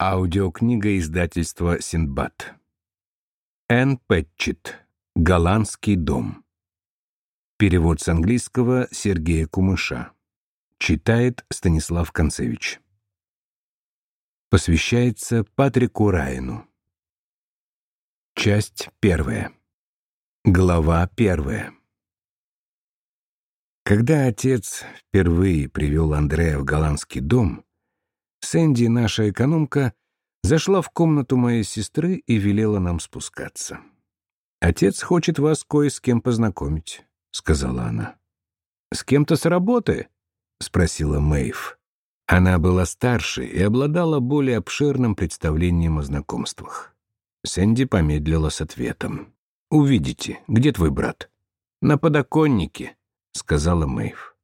Аудиокнига издательства «Синдбад». Энн Пэтчет. «Голландский дом». Перевод с английского Сергея Кумыша. Читает Станислав Концевич. Посвящается Патрику Райану. Часть первая. Глава первая. Когда отец впервые привел Андрея в голландский дом, Сэнди, наша экономка, зашла в комнату моей сестры и велела нам спускаться. «Отец хочет вас кое с кем познакомить», — сказала она. «С кем-то с работы?» — спросила Мэйв. Она была старше и обладала более обширным представлением о знакомствах. Сэнди помедлила с ответом. «Увидите, где твой брат?» «На подоконнике», — сказала Мэйв.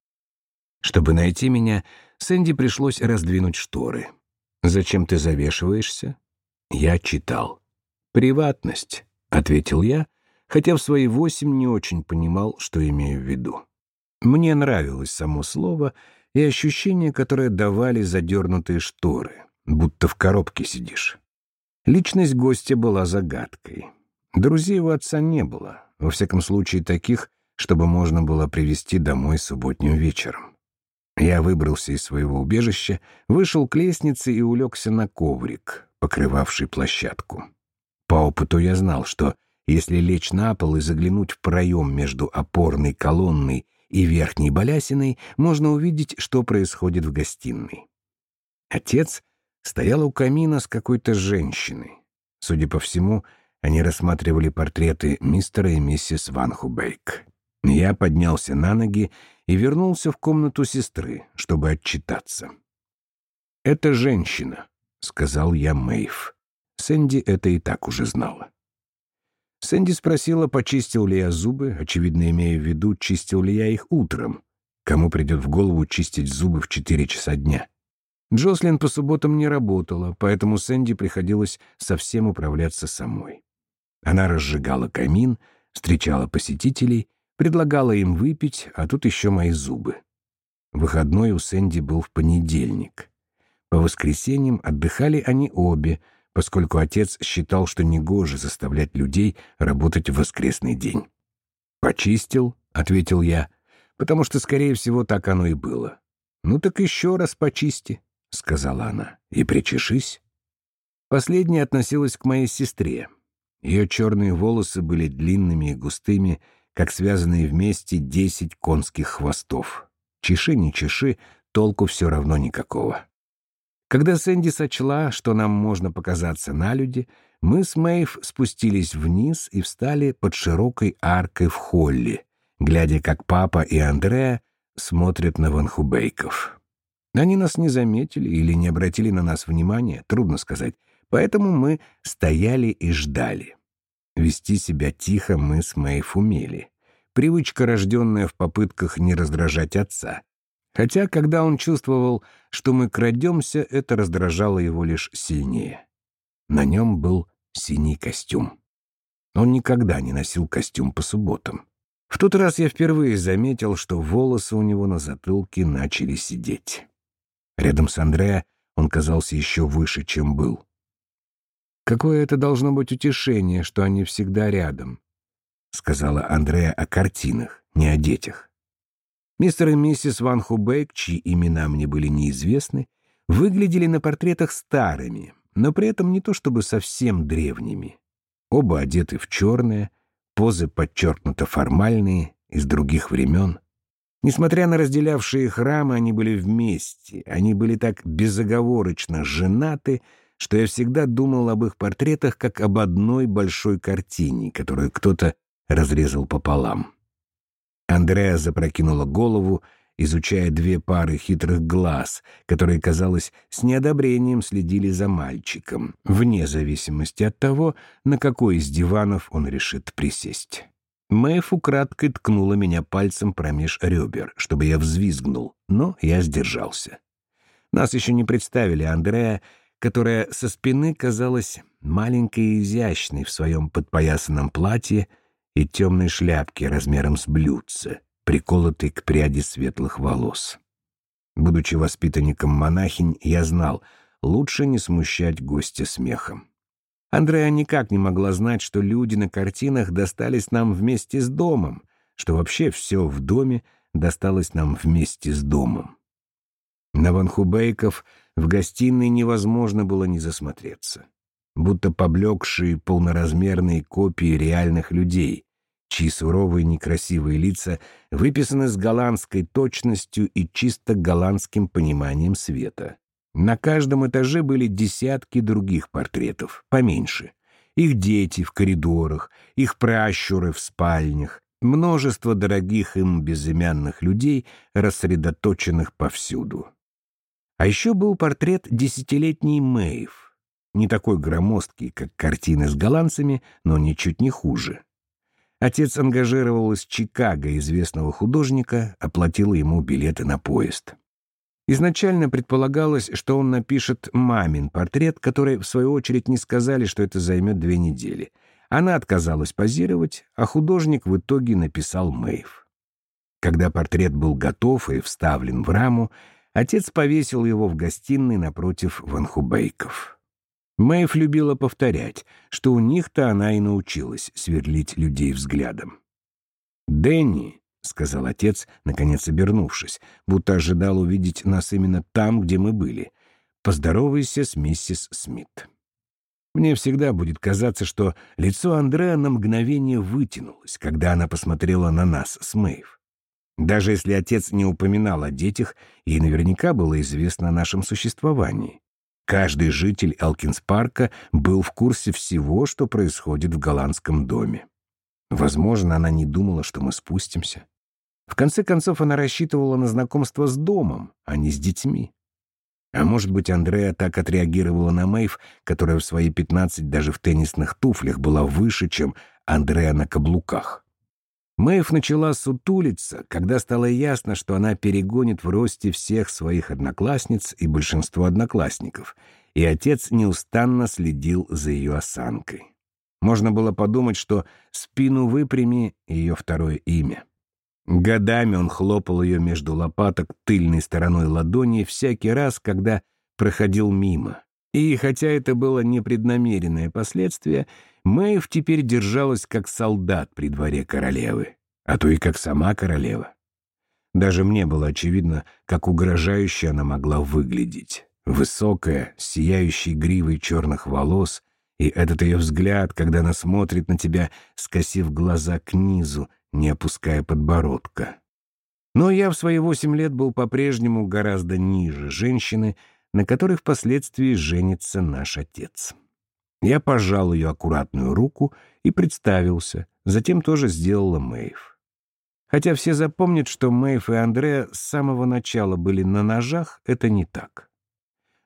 Чтобы найти меня, Сэнди пришлось раздвинуть шторы. «Зачем ты завешиваешься?» Я читал. «Приватность», — ответил я, хотя в свои восемь не очень понимал, что имею в виду. Мне нравилось само слово и ощущение, которое давали задернутые шторы, будто в коробке сидишь. Личность гостя была загадкой. Друзей у отца не было, во всяком случае таких, чтобы можно было привести домой субботним вечером. Я выбрался из своего убежища, вышел к лестнице и улегся на коврик, покрывавший площадку. По опыту я знал, что если лечь на пол и заглянуть в проем между опорной колонной и верхней балясиной, можно увидеть, что происходит в гостиной. Отец стоял у камина с какой-то женщиной. Судя по всему, они рассматривали портреты мистера и миссис Ван Хубейк. Я поднялся на ноги и вернулся в комнату сестры, чтобы отчитаться. «Это женщина», — сказал я Мэйв. Сэнди это и так уже знала. Сэнди спросила, почистил ли я зубы, очевидно, имея в виду, чистил ли я их утром. Кому придет в голову чистить зубы в четыре часа дня? Джослин по субботам не работала, поэтому Сэнди приходилось совсем управляться самой. Она разжигала камин, встречала посетителей Предлагала им выпить, а тут еще мои зубы. Выходной у Сэнди был в понедельник. По воскресеньям отдыхали они обе, поскольку отец считал, что негоже заставлять людей работать в воскресный день. «Почистил», — ответил я, — «потому что, скорее всего, так оно и было». «Ну так еще раз почисти», — сказала она, — «и причешись». Последняя относилась к моей сестре. Ее черные волосы были длинными и густыми, как связанные вместе десять конских хвостов. Чеши не чеши, толку все равно никакого. Когда Сэнди сочла, что нам можно показаться на люди, мы с Мэйв спустились вниз и встали под широкой аркой в холле, глядя, как папа и Андреа смотрят на Ванхубейков. Они нас не заметили или не обратили на нас внимания, трудно сказать, поэтому мы стояли и ждали. Вести себя тихо мы с Мэйв умели. Привычка, рожденная в попытках не раздражать отца. Хотя, когда он чувствовал, что мы крадемся, это раздражало его лишь сильнее. На нем был синий костюм. Он никогда не носил костюм по субботам. В тот раз я впервые заметил, что волосы у него на затылке начали сидеть. Рядом с Андреа он казался еще выше, чем был. Какое это должно быть утешение, что они всегда рядом, сказала Андрея о картинах, не о детях. Мистер и миссис Ван Хубейк, чьи имена мне были неизвестны, выглядели на портретах старыми, но при этом не то чтобы совсем древними. Оба одеты в черное, позы подчеркнуто формальные, из других времен. Несмотря на разделявшие храмы, они были вместе, они были так безоговорочно женаты — что я всегда думал об их портретах как об одной большой картине, которую кто-то разрезал пополам. Андреа запрокинула голову, изучая две пары хитрых глаз, которые, казалось, с неодобрением следили за мальчиком, вне зависимости от того, на какой из диванов он решит присесть. Мэйф украдкой ткнула меня пальцем промеж ребер, чтобы я взвизгнул, но я сдержался. Нас еще не представили Андреа, которая со спины казалась маленькой и изящной в своем подпоясанном платье и темной шляпке размером с блюдце, приколотой к пряди светлых волос. Будучи воспитанником монахинь, я знал, лучше не смущать гостя смехом. Андреа никак не могла знать, что люди на картинах достались нам вместе с домом, что вообще все в доме досталось нам вместе с домом. На Ванхубейков в гостиной невозможно было не засмотреться. Будто поблекшие полноразмерные копии реальных людей, чьи суровые некрасивые лица выписаны с голландской точностью и чисто голландским пониманием света. На каждом этаже были десятки других портретов, поменьше. Их дети в коридорах, их пращуры в спальнях, множество дорогих им безымянных людей, рассредоточенных повсюду. А еще был портрет десятилетней Мэйв, не такой громоздкий, как картины с голландцами, но ничуть не хуже. Отец ангажировал из Чикаго известного художника, оплатил ему билеты на поезд. Изначально предполагалось, что он напишет мамин портрет, который, в свою очередь, не сказали, что это займет две недели. Она отказалась позировать, а художник в итоге написал Мэйв. Когда портрет был готов и вставлен в раму, отец повесил его в гостиной напротив Ванхубейков. Мэйв любила повторять, что у них-то она и научилась сверлить людей взглядом. «Дэнни», — сказал отец, наконец обернувшись, будто ожидал увидеть нас именно там, где мы были, — «поздоровайся с миссис Смит». Мне всегда будет казаться, что лицо Андреа на мгновение вытянулось, когда она посмотрела на нас с Мэйв. Даже если отец не упоминал о детях, ей наверняка было известно о нашем существовании. Каждый житель Элкинс-парка был в курсе всего, что происходит в голландском доме. Возможно, она не думала, что мы спустимся. В конце концов, она рассчитывала на знакомство с домом, а не с детьми. А может быть, Андрея так отреагировала на Мэйв, которая в свои пятнадцать даже в теннисных туфлях была выше, чем Андрея на каблуках. Мэйв начала сутулиться, когда стало ясно, что она перегонит в росте всех своих одноклассниц и большинство одноклассников, и отец неустанно следил за ее осанкой. Можно было подумать, что «спину выпрями» — ее второе имя. Годами он хлопал ее между лопаток тыльной стороной ладони всякий раз, когда проходил мимо. И хотя это было непреднамеренное последствие, Мэйв теперь держалась как солдат при дворе королевы, а то и как сама королева. Даже мне было очевидно, как угрожающе она могла выглядеть. Высокая, сияющей гривой черных волос, и этот ее взгляд, когда она смотрит на тебя, скосив глаза к низу, не опуская подбородка. Но я в свои восемь лет был по-прежнему гораздо ниже женщины, на которой впоследствии женится наш отец. Я пожал ее аккуратную руку и представился, затем тоже сделала Мэйв. Хотя все запомнят, что Мэйв и Андреа с самого начала были на ножах, это не так.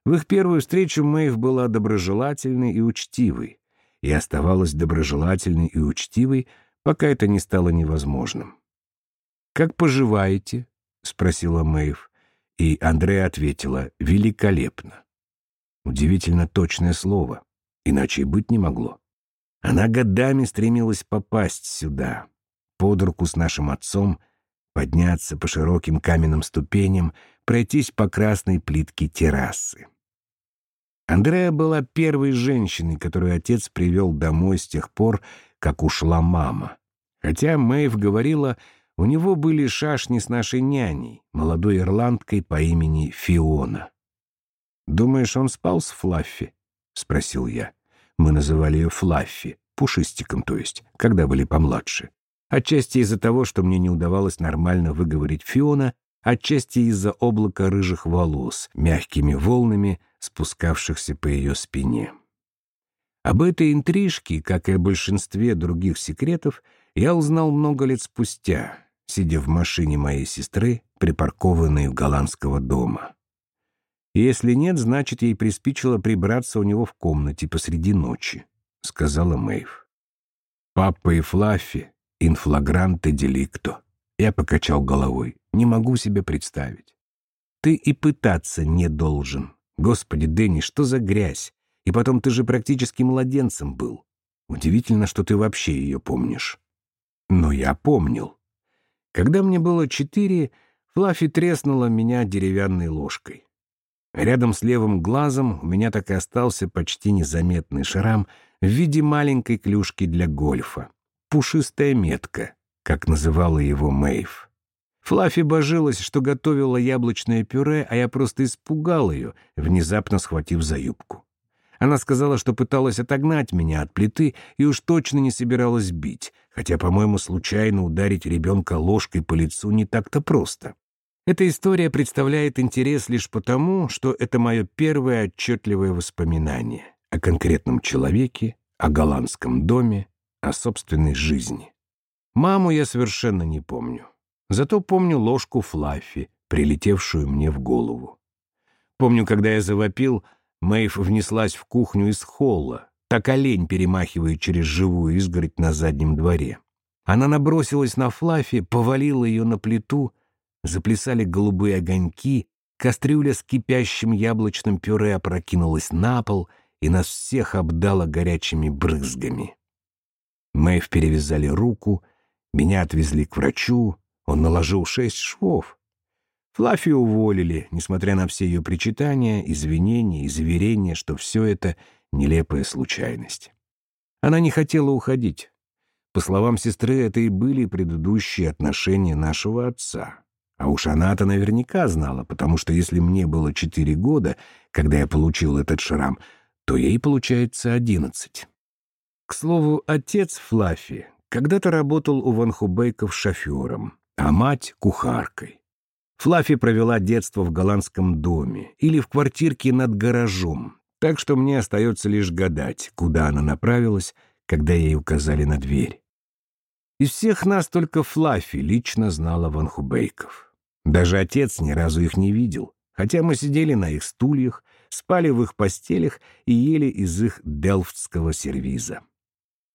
В их первую встречу Мэйв была доброжелательной и учтивой, и оставалась доброжелательной и учтивой, пока это не стало невозможным. «Как поживаете?» — спросила Мэйв, и Андреа ответила «великолепно». Удивительно точное слово. Иначе и быть не могло. Она годами стремилась попасть сюда, под руку с нашим отцом, подняться по широким каменным ступеням, пройтись по красной плитке террасы. Андрея была первой женщиной, которую отец привел домой с тех пор, как ушла мама. Хотя Мэйв говорила, у него были шашни с нашей няней, молодой ирландкой по имени Фиона. «Думаешь, он спал с Флаффи?» — спросил я. Мы называли ее Флаффи, пушистиком, то есть, когда были помладше. Отчасти из-за того, что мне не удавалось нормально выговорить Фиона, отчасти из-за облака рыжих волос, мягкими волнами, спускавшихся по ее спине. Об этой интрижке, как и о большинстве других секретов, я узнал много лет спустя, сидя в машине моей сестры, припаркованной у голландского дома. Если нет, значит, ей приспичило прибраться у него в комнате посреди ночи, — сказала Мэйв. Папа и Флаффи, инфлагранте деликто. Я покачал головой. Не могу себе представить. Ты и пытаться не должен. Господи, Дэнни, что за грязь? И потом ты же практически младенцем был. Удивительно, что ты вообще ее помнишь. Но я помнил. Когда мне было четыре, Флаффи треснула меня деревянной ложкой. Рядом с левым глазом у меня так и остался почти незаметный шрам в виде маленькой клюшки для гольфа. Пушистая метка, как называла его Мэйв. Флаффи божилась, что готовила яблочное пюре, а я просто испугал ее, внезапно схватив за юбку. Она сказала, что пыталась отогнать меня от плиты и уж точно не собиралась бить, хотя, по-моему, случайно ударить ребенка ложкой по лицу не так-то просто. Эта история представляет интерес лишь потому, что это мое первое отчетливое воспоминание о конкретном человеке, о голландском доме, о собственной жизни. Маму я совершенно не помню. Зато помню ложку Флаффи, прилетевшую мне в голову. Помню, когда я завопил, Мэйв внеслась в кухню из холла, так олень перемахивает через живую изгородь на заднем дворе. Она набросилась на Флаффи, повалила ее на плиту заплясали голубые огоньки, кастрюля с кипящим яблочным пюре опрокинулась на пол и нас всех обдала горячими брызгами. Мэйв перевязали руку, меня отвезли к врачу, он наложил шесть швов. Флаффи уволили, несмотря на все ее причитания, извинения и заверения, что все это нелепая случайность. Она не хотела уходить. По словам сестры, это и были предыдущие отношения нашего отца. А уж она-то наверняка знала, потому что если мне было четыре года, когда я получил этот шрам, то ей, получается, одиннадцать. К слову, отец Флаффи когда-то работал у Ванхубейков шофером, а мать — кухаркой. Флаффи провела детство в голландском доме или в квартирке над гаражом, так что мне остается лишь гадать, куда она направилась, когда ей указали на дверь. Из всех нас только Флаффи лично знала Ванхубейков. Даже отец ни разу их не видел, хотя мы сидели на их стульях, спали в их постелях и ели из их делфтского сервиза.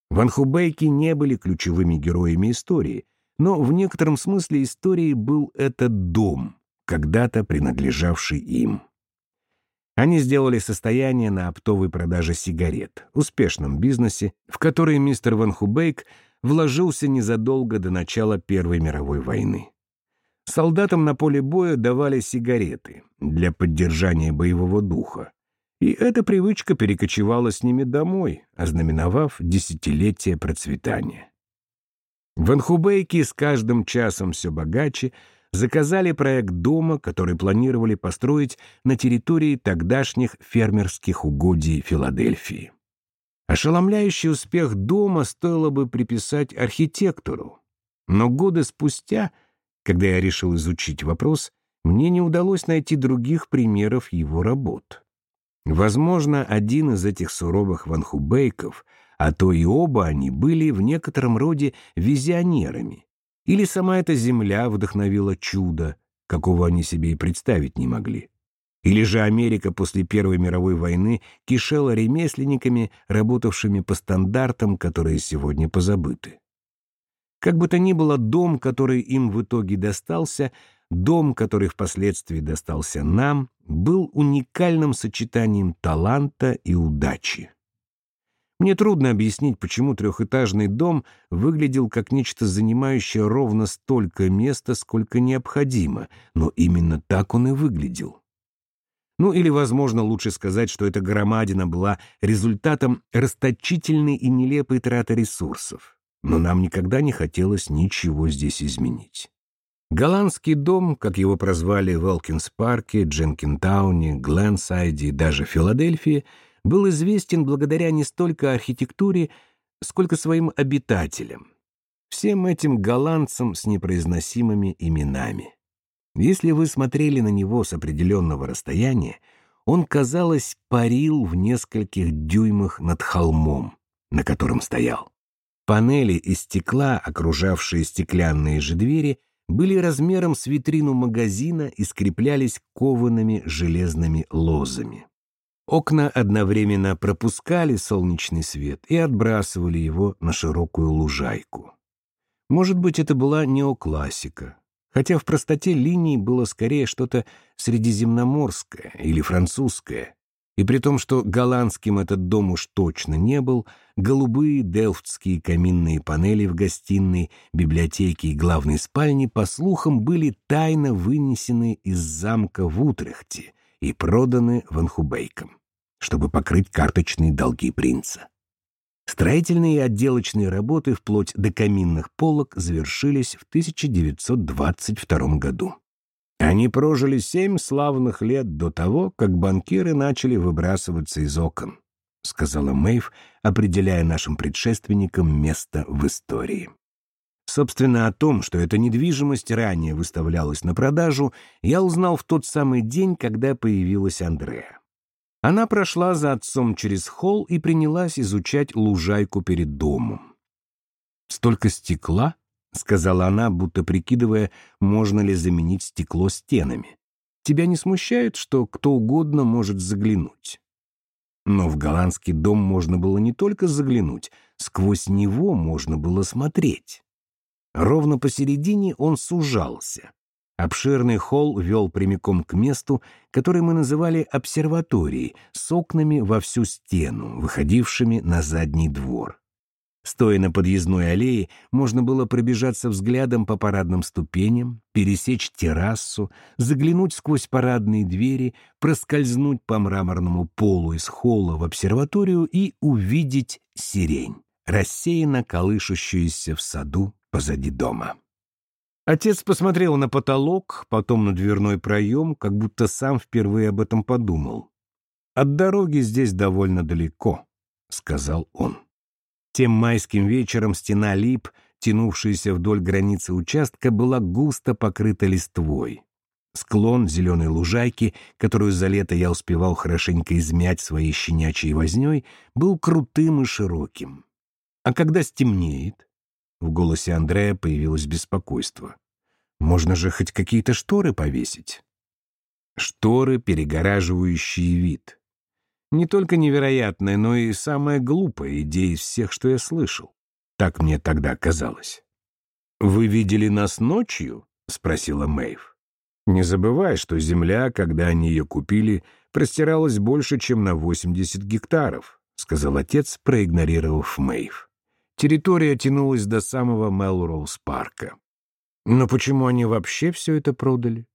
Ванхубейки не были ключевыми героями истории, но в некотором смысле истории был этот дом, когда-то принадлежавший им. Они сделали состояние на оптовой продаже сигарет, успешном бизнесе, в который мистер Ван Хубейк вложился незадолго до начала Первой мировой войны. Солдатам на поле боя давали сигареты для поддержания боевого духа. И эта привычка перекочевала с ними домой, ознаменовав десятилетие процветания. Ванхубейки с каждым часом все богаче заказали проект дома, который планировали построить на территории тогдашних фермерских угодий Филадельфии. Ошеломляющий успех дома стоило бы приписать архитектору, но годы спустя — когда я решил изучить вопрос, мне не удалось найти других примеров его работ. Возможно, один из этих суровых ванхубейков, а то и оба они были в некотором роде визионерами. Или сама эта земля вдохновила чудо, какого они себе и представить не могли. Или же Америка после Первой мировой войны кишела ремесленниками, работавшими по стандартам, которые сегодня позабыты. Как бы то ни было, дом, который им в итоге достался, дом, который впоследствии достался нам, был уникальным сочетанием таланта и удачи. Мне трудно объяснить, почему трехэтажный дом выглядел как нечто занимающее ровно столько места, сколько необходимо, но именно так он и выглядел. Ну или, возможно, лучше сказать, что эта громадина была результатом расточительной и нелепой траты ресурсов но нам никогда не хотелось ничего здесь изменить. Голландский дом, как его прозвали в Элкинс-парке, Дженкинтауне, Гленсайде и даже Филадельфии, был известен благодаря не столько архитектуре, сколько своим обитателям, всем этим голландцам с непроизносимыми именами. Если вы смотрели на него с определенного расстояния, он, казалось, парил в нескольких дюймах над холмом, на котором стоял. Панели из стекла, окружавшие стеклянные же двери, были размером с витрину магазина и скреплялись коваными железными лозами. Окна одновременно пропускали солнечный свет и отбрасывали его на широкую лужайку. Может быть, это была неоклассика, хотя в простоте линий было скорее что-то средиземноморское или французское, и при том, что голландским этот дом уж точно не был, голубые делфтские каминные панели в гостиной, библиотеке и главной спальне, по слухам, были тайно вынесены из замка в Утрехте и проданы Ванхубейком, чтобы покрыть карточные долги принца. Строительные и отделочные работы вплоть до каминных полок завершились в 1922 году. Они прожили семь славных лет до того, как банкиры начали выбрасываться из окон, сказала Мэйв, определяя нашим предшественникам место в истории. Собственно, о том, что эта недвижимость ранее выставлялась на продажу, я узнал в тот самый день, когда появилась Андреа. Она прошла за отцом через холл и принялась изучать лужайку перед домом. «Столько стекла?» — сказала она, будто прикидывая, можно ли заменить стекло стенами. «Тебя не смущает, что кто угодно может заглянуть?» Но в голландский дом можно было не только заглянуть, сквозь него можно было смотреть. Ровно посередине он сужался. Обширный холл вел прямиком к месту, которое мы называли обсерваторией, с окнами во всю стену, выходившими на задний двор. Стоя на подъездной аллее, можно было пробежаться взглядом по парадным ступеням, пересечь террасу, заглянуть сквозь парадные двери, проскользнуть по мраморному полу из холла в обсерваторию и увидеть сирень, рассеянно колышущуюся в саду позади дома. Отец посмотрел на потолок, потом на дверной проем, как будто сам впервые об этом подумал. «От дороги здесь довольно далеко», — сказал он. Тем майским вечером стена лип, тянувшаяся вдоль границы участка, была густо покрыта листвой. Склон зеленой лужайки, которую за лето я успевал хорошенько измять своей щенячьей вознёй, был крутым и широким. А когда стемнеет, в голосе Андрея появилось беспокойство. «Можно же хоть какие-то шторы повесить?» Шторы, перегораживающие вид. Не только невероятная, но и самая глупая идея из всех, что я слышал. Так мне тогда казалось. «Вы видели нас ночью?» — спросила Мэйв. «Не забывай, что земля, когда они ее купили, простиралась больше, чем на 80 гектаров», — сказал отец, проигнорировав Мэйв. Территория тянулась до самого Мелроуз-парка. Но почему они вообще все это продали?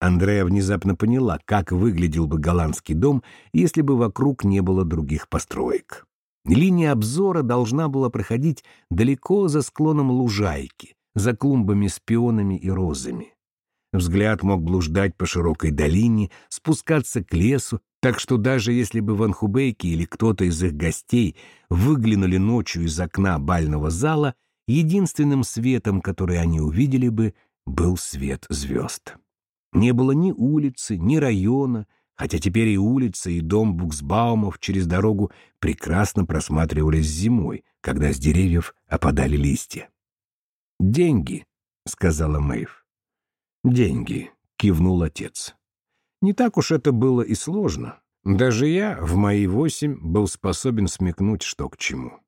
Андрея внезапно поняла, как выглядел бы голландский дом, если бы вокруг не было других построек. Линия обзора должна была проходить далеко за склоном лужайки, за клумбами с пионами и розами. Взгляд мог блуждать по широкой долине, спускаться к лесу, так что даже если бы Ван Хубейки или кто-то из их гостей выглянули ночью из окна бального зала, единственным светом, который они увидели бы, был свет звезд. Не было ни улицы, ни района, хотя теперь и улица, и дом Буксбаумов через дорогу прекрасно просматривались зимой, когда с деревьев опадали листья. «Деньги», — сказала Мэйв. «Деньги», — кивнул отец. Не так уж это было и сложно. Даже я в мои восемь был способен смекнуть, что к чему.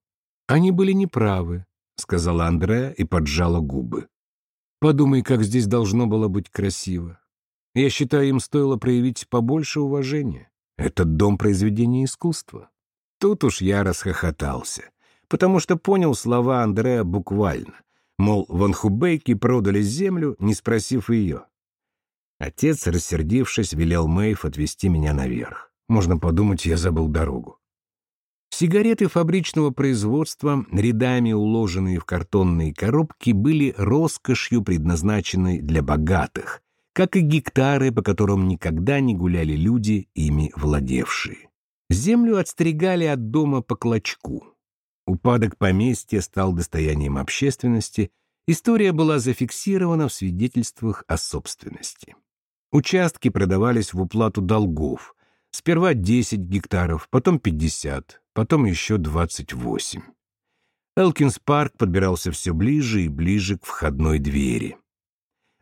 «Они были неправы», — сказала Андреа и поджала губы. «Подумай, как здесь должно было быть красиво. Я считаю, им стоило проявить побольше уважения. Этот дом произведения искусства». Тут уж я расхохотался, потому что понял слова Андреа буквально. Мол, Ван Хубейки продали землю, не спросив ее. Отец, рассердившись, велел Мэйв отвезти меня наверх. Можно подумать, я забыл дорогу. Сигареты фабричного производства, рядами уложенные в картонные коробки, были роскошью, предназначенной для богатых, как и гектары, по которым никогда не гуляли люди, ими владевшие. Землю отстригали от дома по клочку. Упадок поместья стал достоянием общественности, история была зафиксирована в свидетельствах о собственности. Участки продавались в уплату долгов. Сперва 10 гектаров, потом 50, потом еще 28. Элкинс парк подбирался все ближе и ближе к входной двери.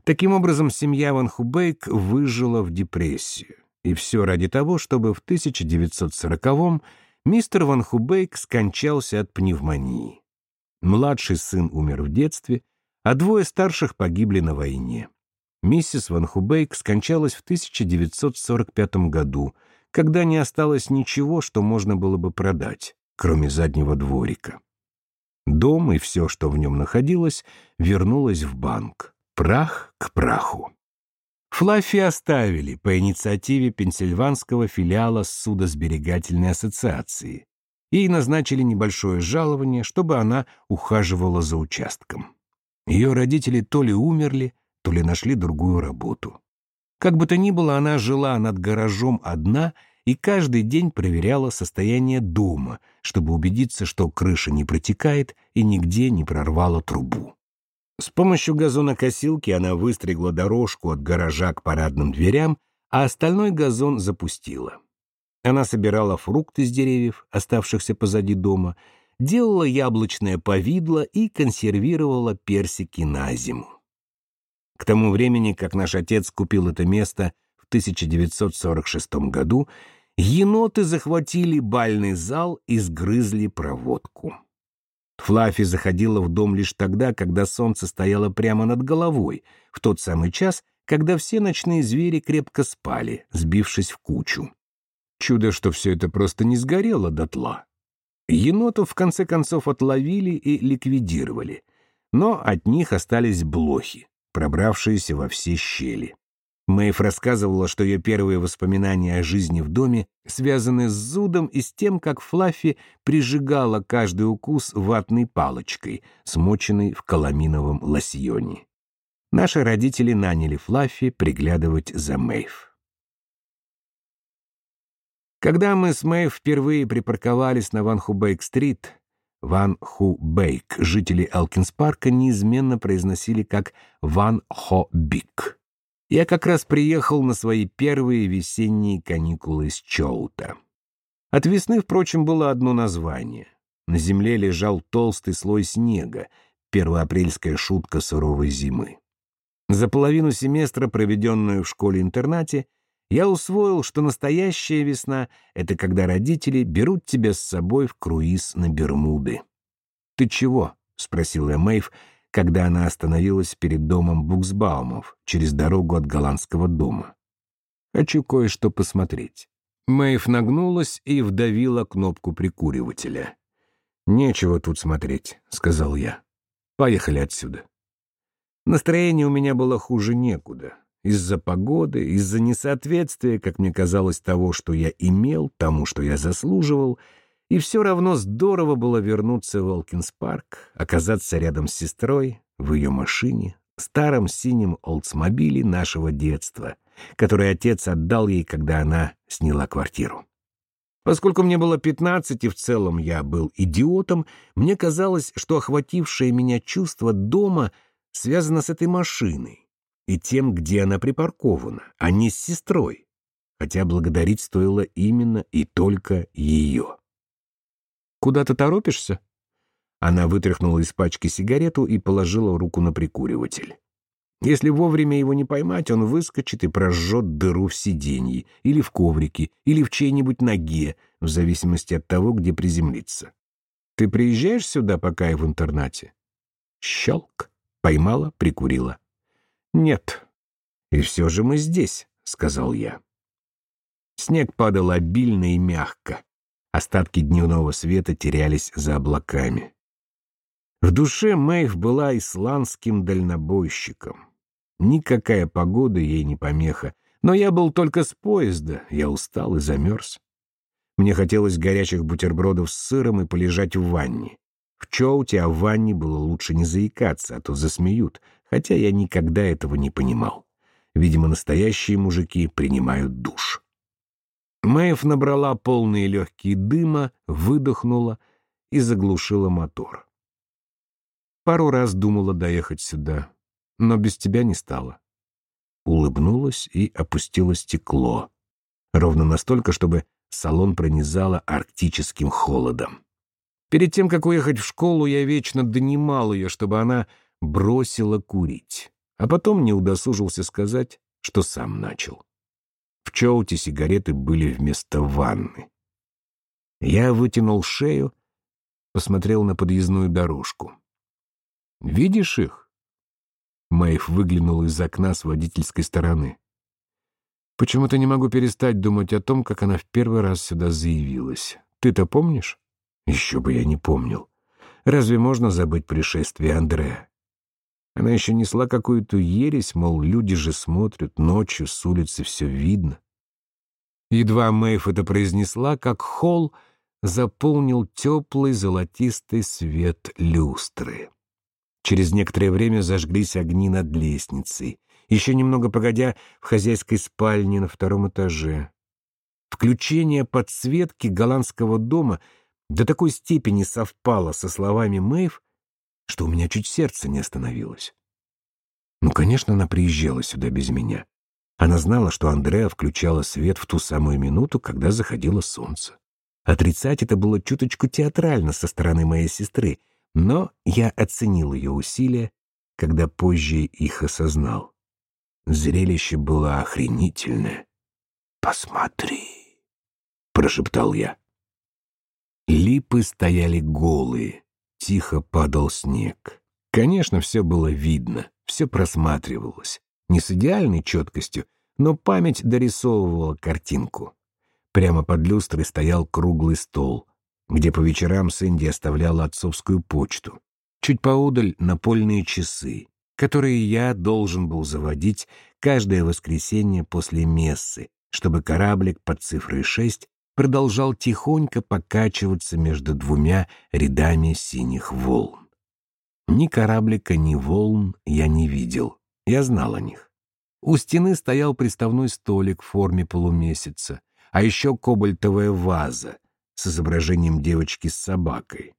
Таким образом, семья Ван Хубейк выжила в депрессию. И все ради того, чтобы в 1940-м мистер Ван Хубейк скончался от пневмонии. Младший сын умер в детстве, а двое старших погибли на войне. Миссис Ван Хубейк скончалась в 1945 году, когда не осталось ничего, что можно было бы продать, кроме заднего дворика. Дом и все, что в нем находилось, вернулось в банк. Прах к праху. Флаффи оставили по инициативе пенсильванского филиала судосберегательной ассоциации и назначили небольшое жалование, чтобы она ухаживала за участком. Ее родители то ли умерли, то ли нашли другую работу. Как бы то ни было, она жила над гаражом одна и каждый день проверяла состояние дома, чтобы убедиться, что крыша не протекает и нигде не прорвала трубу. С помощью газонокосилки она выстригла дорожку от гаража к парадным дверям, а остальной газон запустила. Она собирала фрукты с деревьев, оставшихся позади дома, делала яблочное повидло и консервировала персики на зиму. К тому времени, как наш отец купил это место в 1946 году, еноты захватили бальный зал и сгрызли проводку. Флаффи заходила в дом лишь тогда, когда солнце стояло прямо над головой, в тот самый час, когда все ночные звери крепко спали, сбившись в кучу. Чудо, что все это просто не сгорело дотла. Енотов в конце концов отловили и ликвидировали, но от них остались блохи, пробравшиеся во все щели. Мэйв рассказывала, что ее первые воспоминания о жизни в доме связаны с зудом и с тем, как Флаффи прижигала каждый укус ватной палочкой, смоченной в каламиновом лосьоне. Наши родители наняли Флаффи приглядывать за Мэйв. Когда мы с Мэйв впервые припарковались на Ван Ван Ху-Бейк жители Элкинс-парка неизменно произносили как Ван Хо-Бик. Я как раз приехал на свои первые весенние каникулы с Чоута. От весны, впрочем, было одно название. На земле лежал толстый слой снега, первоапрельская шутка суровой зимы. За половину семестра, проведенную в школе-интернате, я усвоил, что настоящая весна — это когда родители берут тебя с собой в круиз на Бермуды. «Ты чего?» — спросил я Мэйв, когда она остановилась перед домом Буксбаумов через дорогу от голландского дома. «Хочу кое-что посмотреть». Мэйв нагнулась и вдавила кнопку прикуривателя. «Нечего тут смотреть», — сказал я. «Поехали отсюда». Настроение у меня было хуже некуда. Из-за погоды, из-за несоответствия, как мне казалось, того, что я имел, тому, что я заслуживал — и все равно здорово было вернуться в Олкинс-парк, оказаться рядом с сестрой, в ее машине, старом синем Олдсмобиле нашего детства, который отец отдал ей, когда она сняла квартиру. Поскольку мне было 15 и в целом я был идиотом, мне казалось, что охватившее меня чувство дома связано с этой машиной и тем, где она припаркована, а не с сестрой, хотя благодарить стоило именно и только ее. Куда ты торопишься?» Она вытряхнула из пачки сигарету и положила руку на прикуриватель. Если вовремя его не поймать, он выскочит и прожжет дыру в сиденье, или в коврике, или в чьей-нибудь ноге, в зависимости от того, где приземлиться. Ты приезжаешь сюда, пока я в интернате? Щелк. Поймала, прикурила. Нет. И все же мы здесь, сказал я. Снег падал обильно и мягко. Остатки дневного света терялись за облаками. В душе Мэйв была исландским дальнобойщиком. Никакая погода ей не помеха, но я был только с поезда, я устал и замерз. Мне хотелось горячих бутербродов с сыром и полежать в ванне. В Чоуте о ванне было лучше не заикаться, а то засмеют, хотя я никогда этого не понимал. Видимо, настоящие мужики принимают душ. Мэйв набрала полные легкие дыма, выдохнула и заглушила мотор. Пару раз думала доехать сюда, но без тебя не стала. Улыбнулась и опустила стекло. Ровно настолько, чтобы салон пронизало арктическим холодом. Перед тем, как уехать в школу, я вечно донимал ее, чтобы она бросила курить, а потом не удосужился сказать, что сам начал. В Чоуте сигареты были вместо ванны. Я вытянул шею, посмотрел на подъездную дорожку. «Видишь их?» Мэйв выглянул из окна с водительской стороны. «Почему-то не могу перестать думать о том, как она в первый раз сюда заявилась. Ты-то помнишь?» «Еще бы я не помнил. Разве можно забыть пришествие Андрея?» Она еще несла какую-то ересь, мол, люди же смотрят, ночью с улицы все видно. Едва Мэйв это произнесла, как холл заполнил теплый золотистый свет люстры. Через некоторое время зажглись огни над лестницей. Еще немного погодя, в хозяйской спальне на втором этаже. Включение подсветки голландского дома до такой степени совпало со словами Мэйв, что у меня чуть сердце не остановилось. Ну, конечно, она приезжала сюда без меня. Она знала, что Андреа включала свет в ту самую минуту, когда заходило солнце. Отрицать это было чуточку театрально со стороны моей сестры, но я оценил ее усилия, когда позже их осознал. Зрелище было охренительное. «Посмотри», — прошептал я. Липы стояли голые, тихо падал снег. Конечно, все было видно, все просматривалось. Не с идеальной четкостью, но память дорисовывала картинку. Прямо под люстрой стоял круглый стол, где по вечерам Сэнди оставляла отцовскую почту. Чуть поодаль напольные часы, которые я должен был заводить каждое воскресенье после мессы, чтобы кораблик под цифрой 6 продолжал тихонько покачиваться между двумя рядами синих волн. Ни кораблика, ни волн я не видел. Я знал о них. У стены стоял приставной столик в форме полумесяца, а еще кобальтовая ваза с изображением девочки с собакой.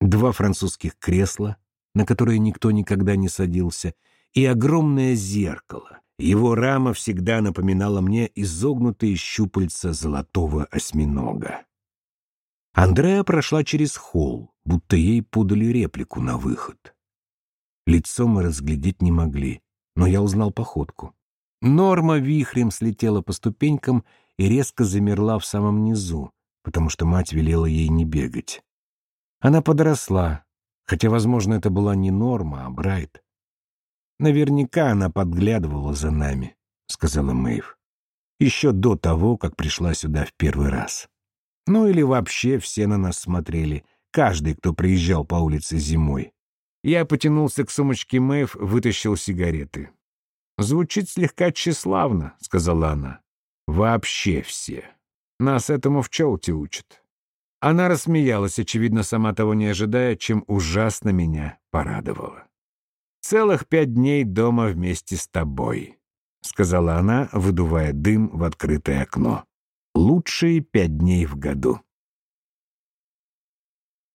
Два французских кресла, на которые никто никогда не садился, и огромное зеркало, его рама всегда напоминала мне изогнутые щупальца золотого осьминога. Андреа прошла через холл, будто ей подали реплику на выход. Лицо мы разглядеть не могли, но я узнал походку. Норма вихрем слетела по ступенькам и резко замерла в самом низу, потому что мать велела ей не бегать. Она подросла, хотя, возможно, это была не Норма, а Брайт. Наверняка она подглядывала за нами, — сказала Мэйв. Еще до того, как пришла сюда в первый раз. Ну или вообще все на нас смотрели, каждый, кто приезжал по улице зимой. Я потянулся к сумочке Мэйв, вытащил сигареты. «Звучит слегка тщеславно», — сказала она. «Вообще все. Нас этому в Чоуте учат». Она рассмеялась, очевидно, сама того не ожидая, чем ужасно меня порадовала. «Целых пять дней дома вместе с тобой», — сказала она, выдувая дым в открытое окно. «Лучшие пять дней в году».